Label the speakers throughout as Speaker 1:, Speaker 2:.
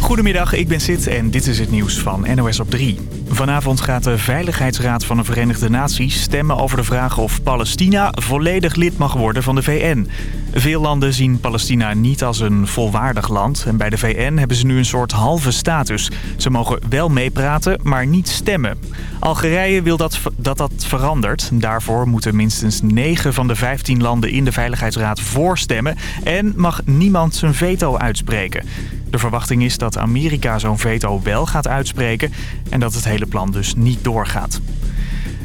Speaker 1: Goedemiddag, ik ben Sid en dit is het nieuws van NOS op 3. Vanavond gaat de Veiligheidsraad van de Verenigde Naties stemmen over de vraag of Palestina volledig lid mag worden van de VN. Veel landen zien Palestina niet als een volwaardig land en bij de VN hebben ze nu een soort halve status. Ze mogen wel meepraten, maar niet stemmen. Algerije wil dat dat, dat verandert. Daarvoor moeten minstens 9 van de 15 landen in de Veiligheidsraad voorstemmen en mag niemand zijn veto uitspreken. De verwachting is dat Amerika zo'n veto wel gaat uitspreken en dat het hele plan dus niet doorgaat.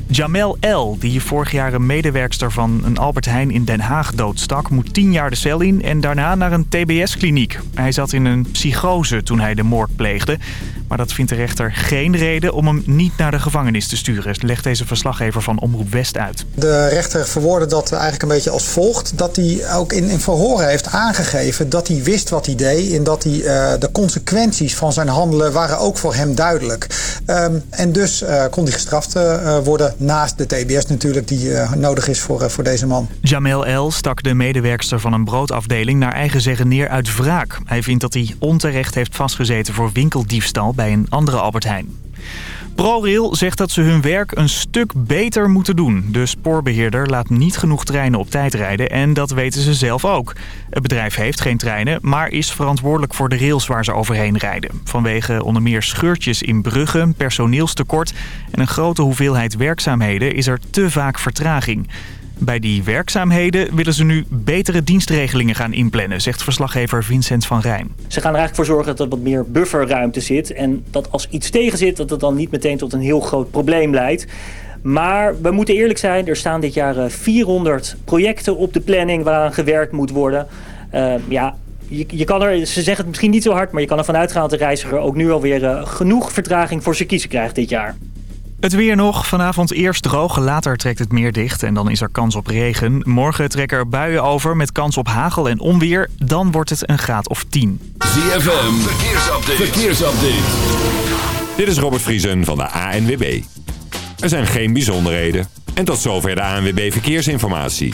Speaker 1: Jamel L., die vorig jaar een medewerkster van een Albert Heijn in Den Haag doodstak... moet tien jaar de cel in en daarna naar een tbs-kliniek. Hij zat in een psychose toen hij de moord pleegde. Maar dat vindt de rechter geen reden om hem niet naar de gevangenis te sturen... legt deze verslaggever van Omroep West uit.
Speaker 2: De rechter verwoordde dat eigenlijk een beetje als volgt. Dat hij ook in, in verhoren heeft aangegeven dat hij wist wat hij deed... en dat hij, uh, de consequenties van zijn handelen waren ook voor hem duidelijk. Um, en dus uh, kon hij gestraft uh, worden naast de TBS natuurlijk die nodig is voor, voor deze man.
Speaker 1: Jamel L. stak de medewerkster van een broodafdeling naar eigen zeggen neer uit wraak. Hij vindt dat hij onterecht heeft vastgezeten voor winkeldiefstal bij een andere Albert Heijn. ProRail zegt dat ze hun werk een stuk beter moeten doen. De spoorbeheerder laat niet genoeg treinen op tijd rijden en dat weten ze zelf ook. Het bedrijf heeft geen treinen, maar is verantwoordelijk voor de rails waar ze overheen rijden. Vanwege onder meer scheurtjes in bruggen, personeelstekort en een grote hoeveelheid werkzaamheden is er te vaak vertraging. Bij die werkzaamheden willen ze nu betere dienstregelingen gaan inplannen, zegt verslaggever Vincent van Rijn.
Speaker 3: Ze gaan er eigenlijk voor zorgen dat er wat meer bufferruimte zit. En dat als iets tegen zit, dat het dan niet meteen tot een heel groot probleem leidt. Maar we moeten eerlijk zijn, er staan dit jaar 400 projecten op de planning waaraan gewerkt moet worden. Uh, ja, je, kan er, ze zeggen het misschien niet zo hard, maar je kan ervan uitgaan dat de reiziger ook nu alweer uh, genoeg vertraging voor zijn kiezen krijgt dit jaar.
Speaker 1: Het weer nog. Vanavond eerst droog, later trekt het meer dicht en dan is er kans op regen. Morgen trekken er buien over met kans op hagel en onweer. Dan wordt het een graad of 10.
Speaker 4: ZFM, verkeersupdate. verkeersupdate.
Speaker 5: Dit is Robert Vriesen van de ANWB. Er zijn geen bijzonderheden. En tot zover de ANWB Verkeersinformatie.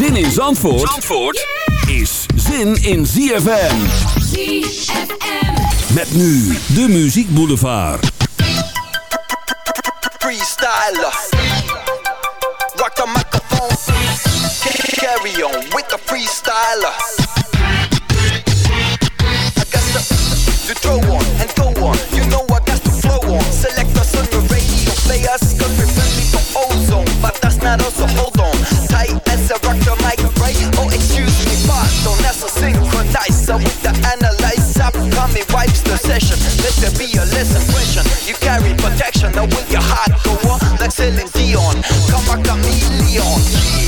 Speaker 4: Zin in Zandvoort, Zandvoort is zin in ZFM. ZFM. Met nu de Muziek Boulevard.
Speaker 6: Freestyler. Rock the microphone. Carry on with the freestyler. Synchronizer with the analyzer. Coming wipes the session. Let there be a lesson question. You carry protection. Now when your heart go on, like Celine Dion. Come a chameleon.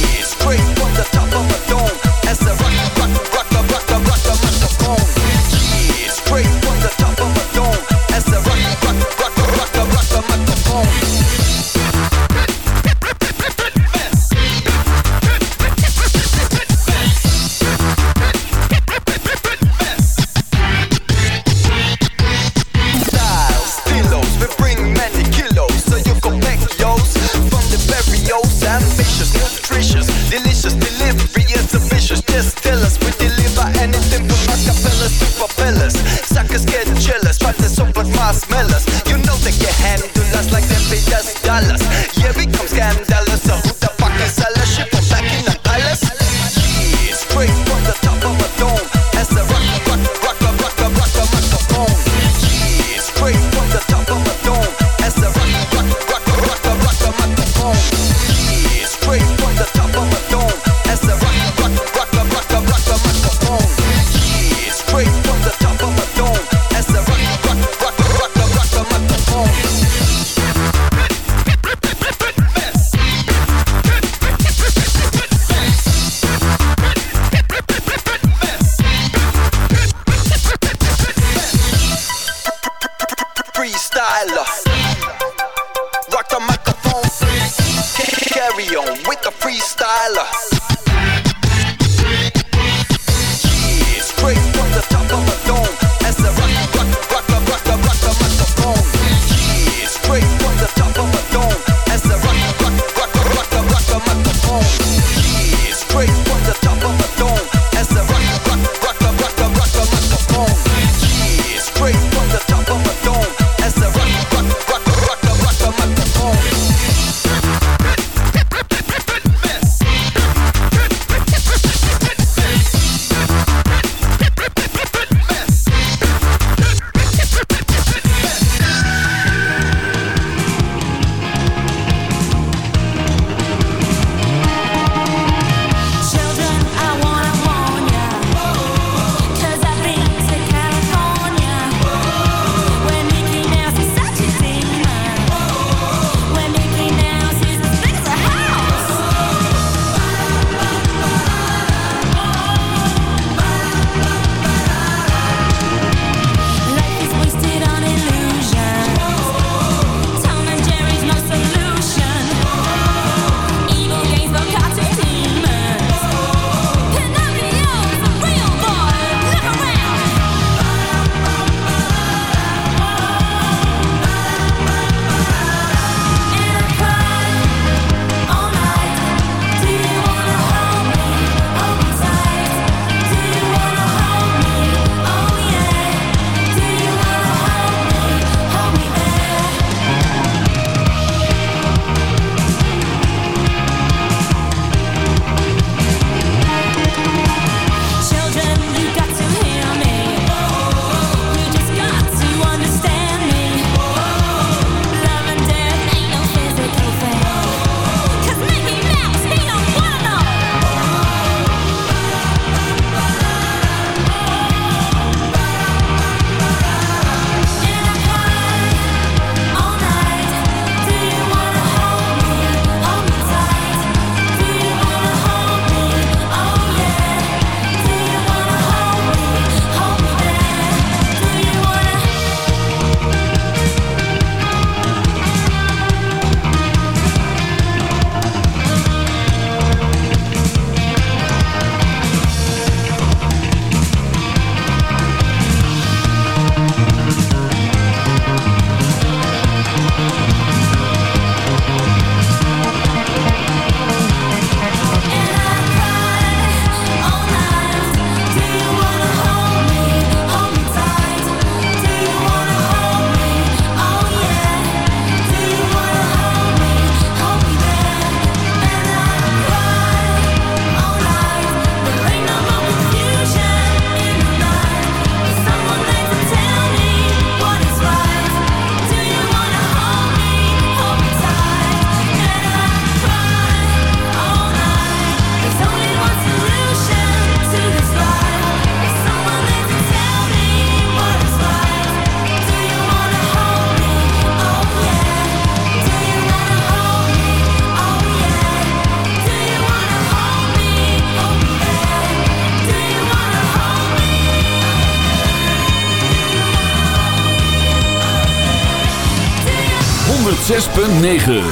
Speaker 7: 106.9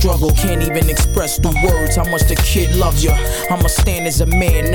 Speaker 8: struggle. Can't even express through words how much the kid loves you. I'ma stand as a man,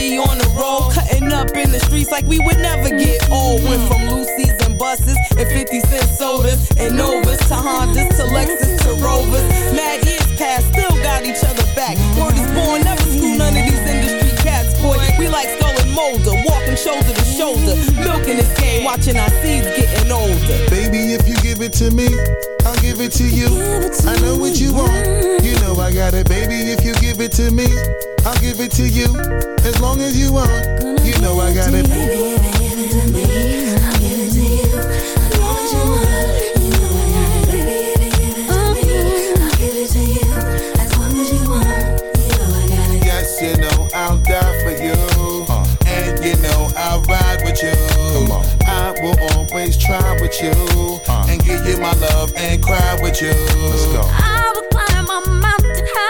Speaker 9: on the road, cutting up in the streets like we would never get old. Went from Lucy's and buses and 50 cent sodas and Novas to Hondas to Lexus to Rovers. Mad years past, still got each other back. Word is born, never screw none of these industry cats, boy. We like Scully and Mulder, walking shoulder to shoulder, milking this game, watching our seeds getting older.
Speaker 10: Baby, if you give it to me, I'll give it to you. I know what you want. You know I got it, baby. If you give it to me, I'll give it to you. As long as you want, you know I got it.
Speaker 11: You give it to me, I'll give it to you. I know what you want. You know I got it, baby. If you give it to me, I'll give it to you. As long as you want. You know I got it.
Speaker 10: Yes, you know I'll die for you. And you know I'll ride with you. I will always try with you. Uh. And give you my love and cry with you. Let's go.
Speaker 11: I will climb a mountain high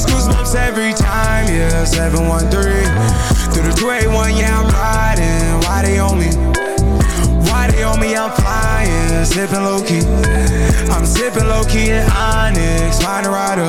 Speaker 12: Those goosebumps every time, yeah. 713 through the 281, yeah, I'm riding. Why they on me? Why they on me? I'm flying, sipping low key. I'm sipping low key in Onyx, find a rider.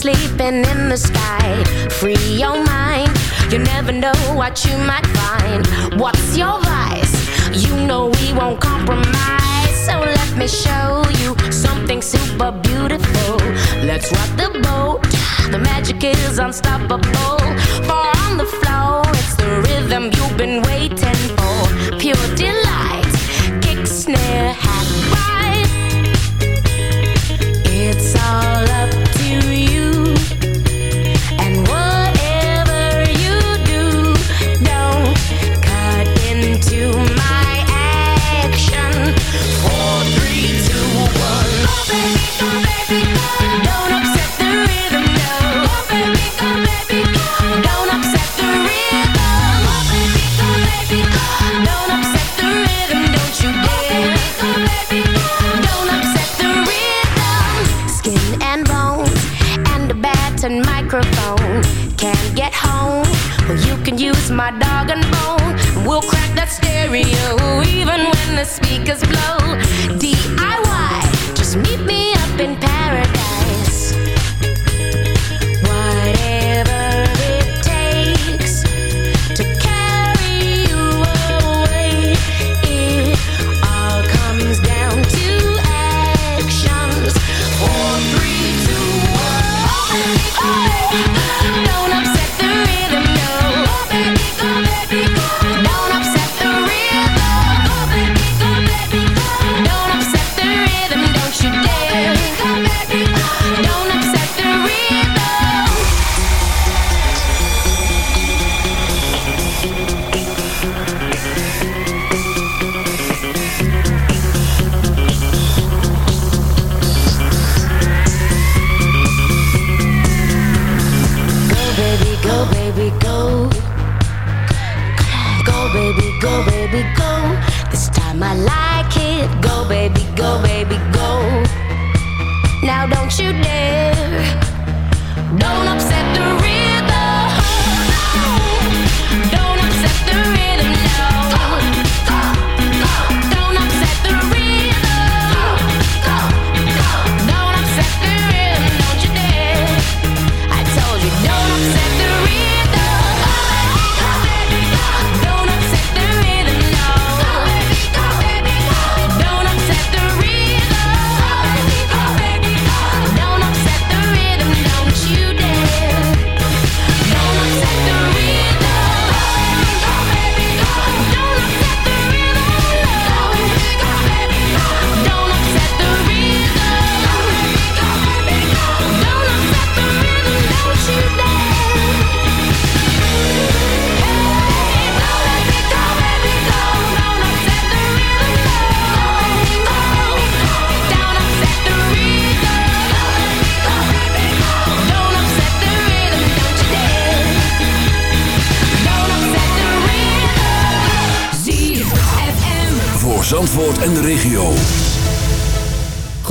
Speaker 11: Sleeping in the sky. Free your mind. You never know what you might find. What's your vice? You know we won't compromise. So let me show you something super beautiful. Let's rock the boat. The magic is unstoppable. For on the floor, it's the rhythm you've been waiting for. Pure delight. Kick, snare, hat, ride. It's all up speakers blow. DIY,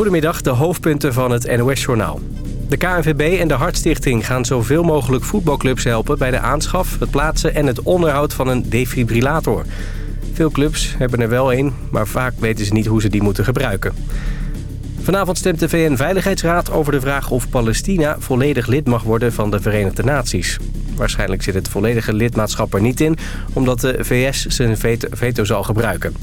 Speaker 13: Goedemiddag, de hoofdpunten van het NOS-journaal. De KNVB en de Hartstichting gaan zoveel mogelijk voetbalclubs helpen... bij de aanschaf, het plaatsen en het onderhoud van een defibrillator. Veel clubs hebben er wel een, maar vaak weten ze niet hoe ze die moeten gebruiken. Vanavond stemt de VN-veiligheidsraad over de vraag of Palestina volledig lid mag worden van de Verenigde Naties. Waarschijnlijk zit het volledige lidmaatschap er niet in, omdat de VS zijn veto, veto zal gebruiken.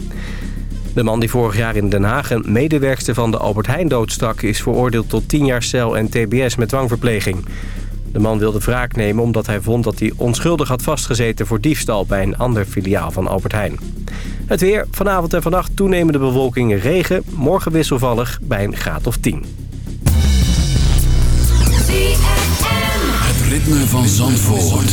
Speaker 13: De man die vorig jaar in Den Haag een medewerkster van de Albert Heijn doodstak... is veroordeeld tot 10 jaar cel en tbs met dwangverpleging. De man wilde wraak nemen omdat hij vond dat hij onschuldig had vastgezeten... voor diefstal bij een ander filiaal van Albert Heijn. Het weer, vanavond en vannacht toenemende bewolking en regen. Morgen wisselvallig bij een graad of 10.
Speaker 4: Het ritme van Zandvoort.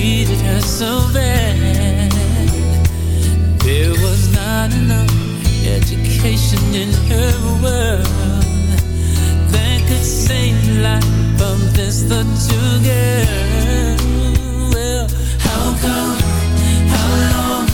Speaker 14: treated her so bad. There was not enough education in her world that could save life of this little girl. Well, how come? How long?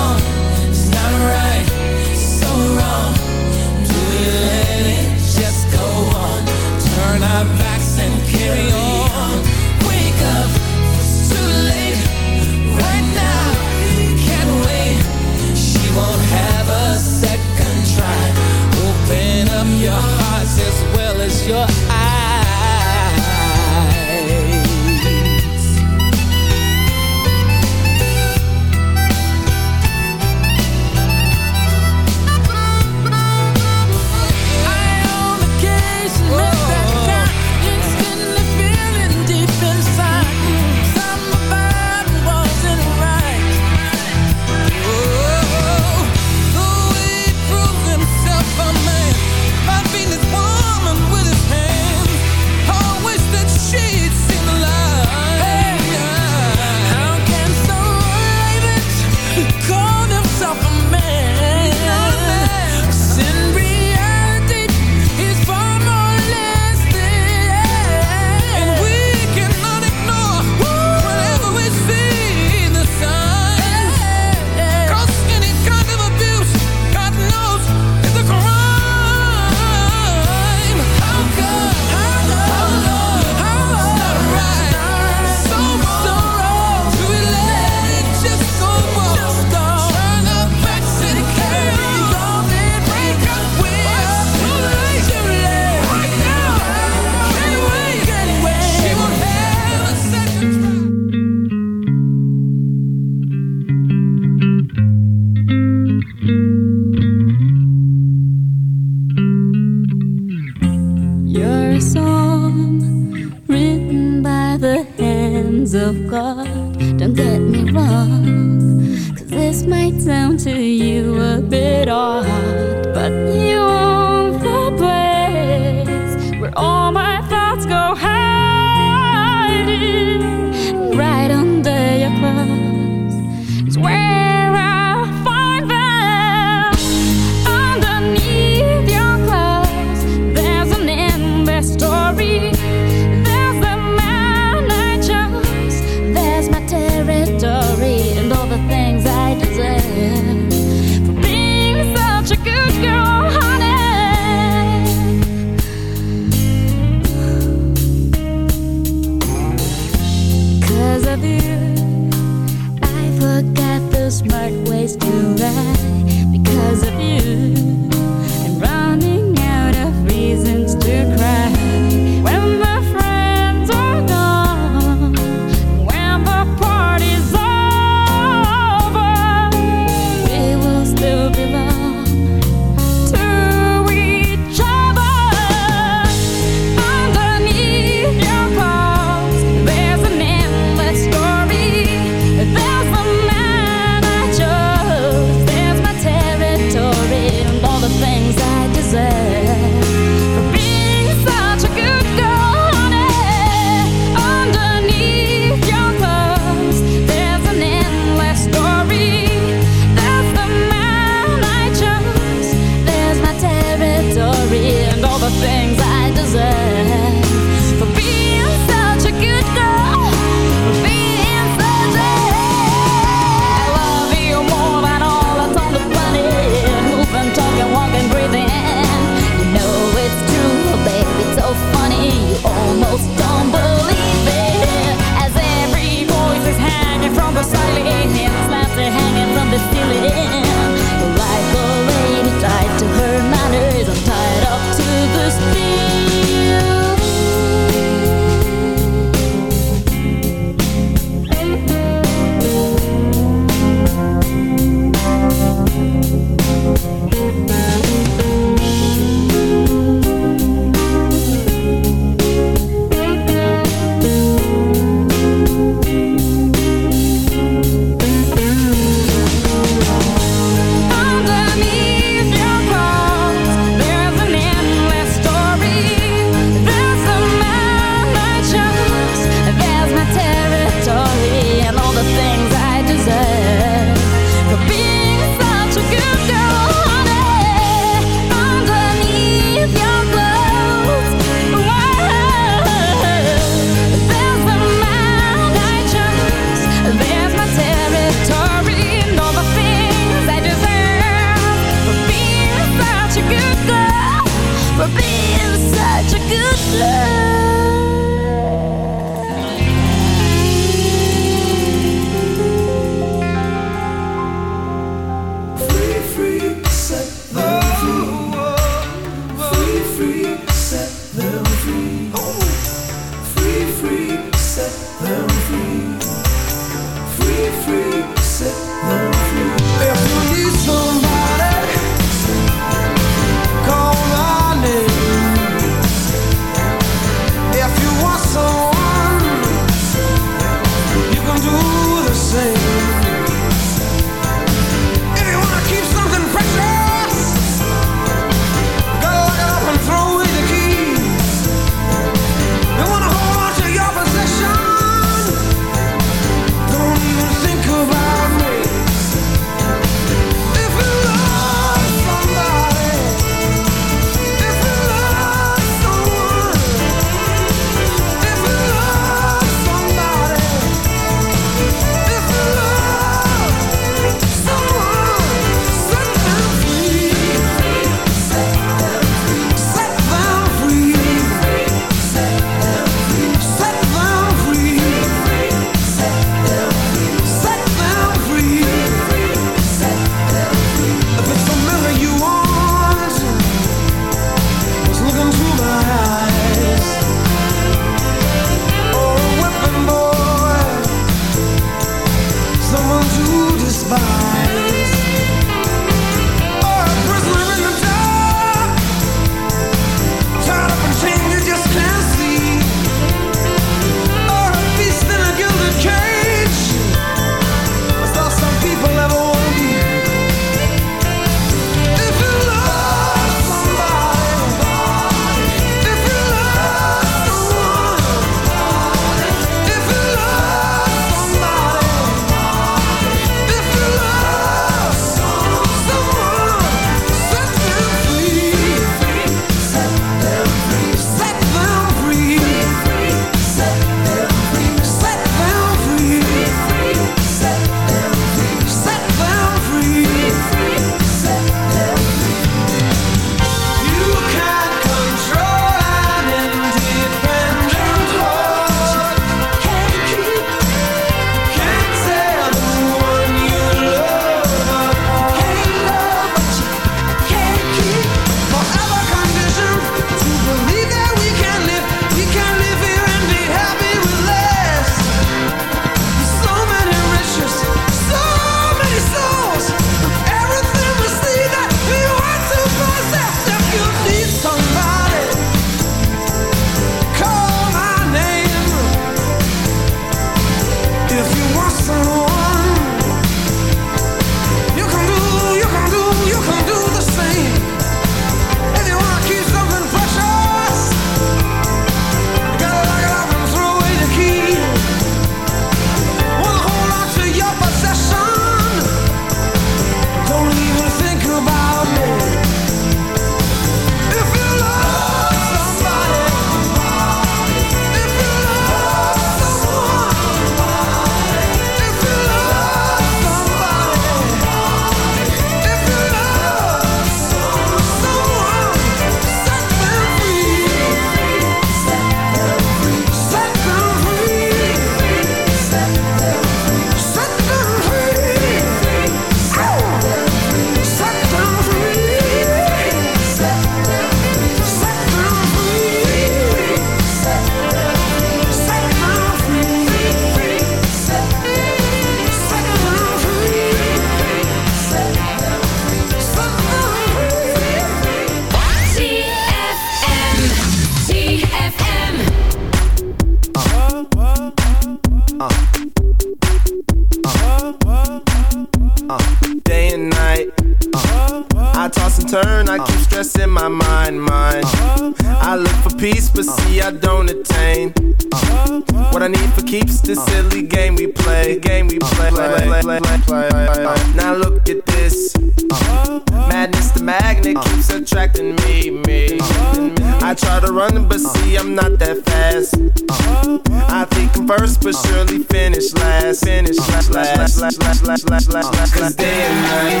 Speaker 11: Cause
Speaker 15: day and night,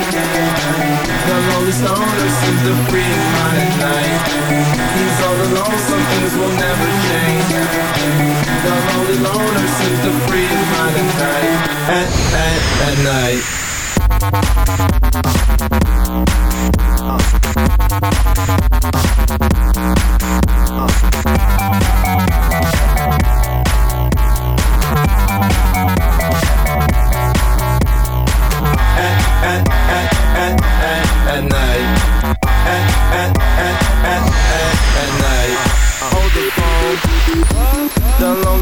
Speaker 15: the lonely stoner seems to free at night. He's all alone, some things will never change. The lonely loner seems to free at night. At, at, at night.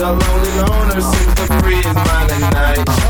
Speaker 15: The lonely loner seems to free his mind at night.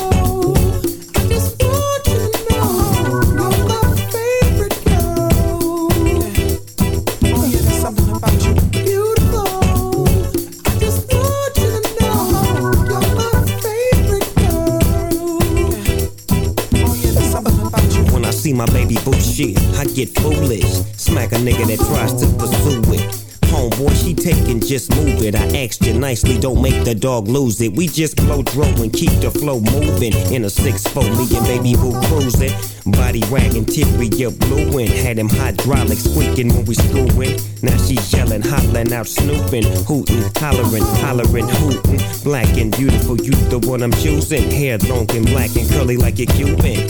Speaker 16: get foolish. Smack a nigga that tries to pursue it. Homeboy, she taking, just move it. I asked you nicely, don't make the dog lose it. We just blow dro and keep the flow moving. In a 6-4, me and baby boo cruising. Body wagging, up blueing. Had him hydraulic squeaking when we screwing. Now she yelling, hollering out, snooping, hooting, hollering, hollering, hooting. Black and beautiful, you the one I'm choosing. Hair long and black and curly like a Cuban.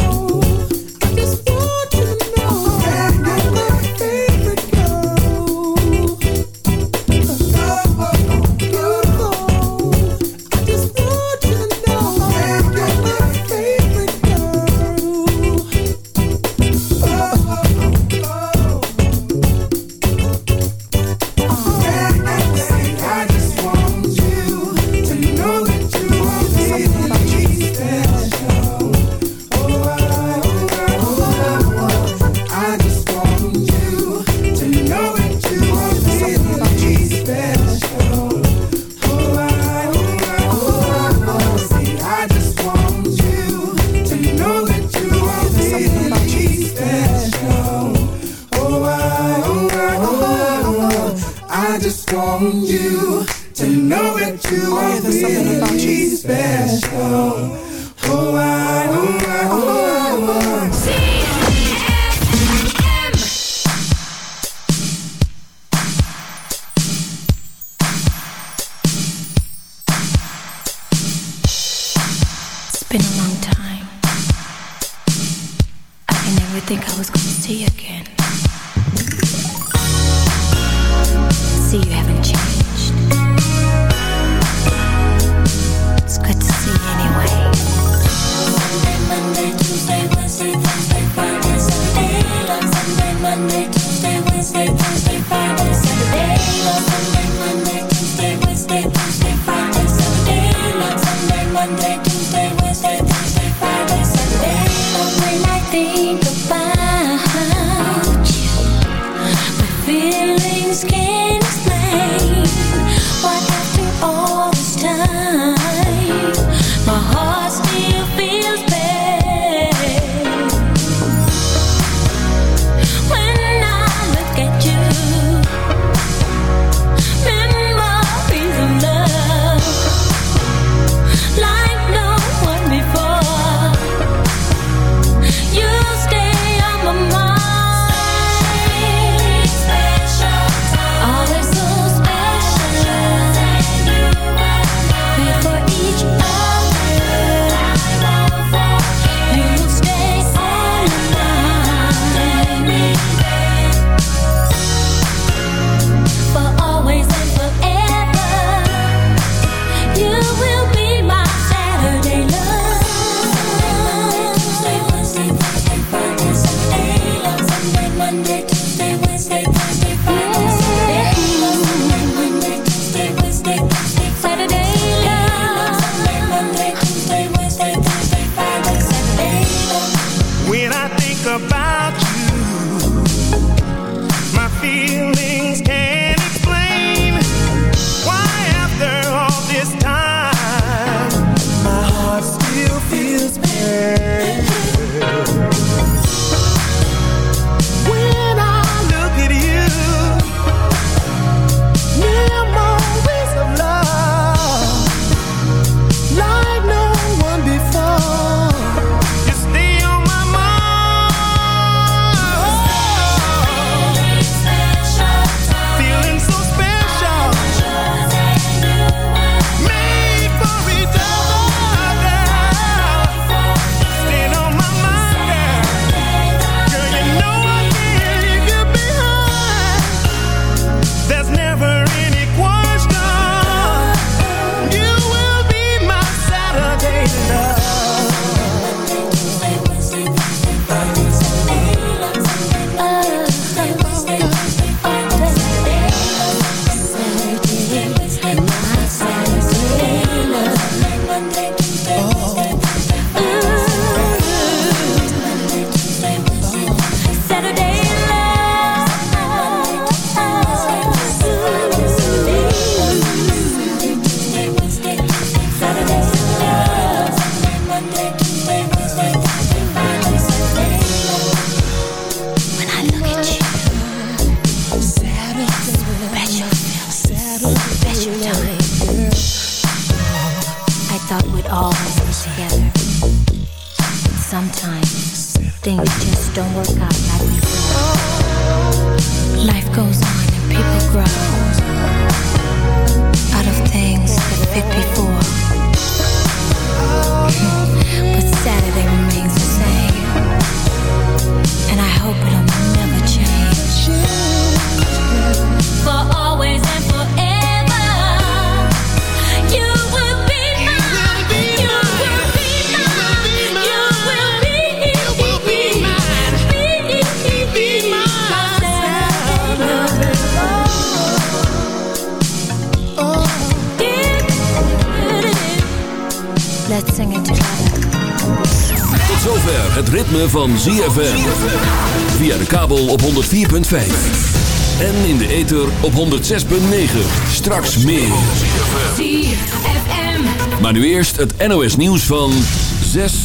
Speaker 17: op 106.9. Straks meer. Maar nu eerst het NOS nieuws van 6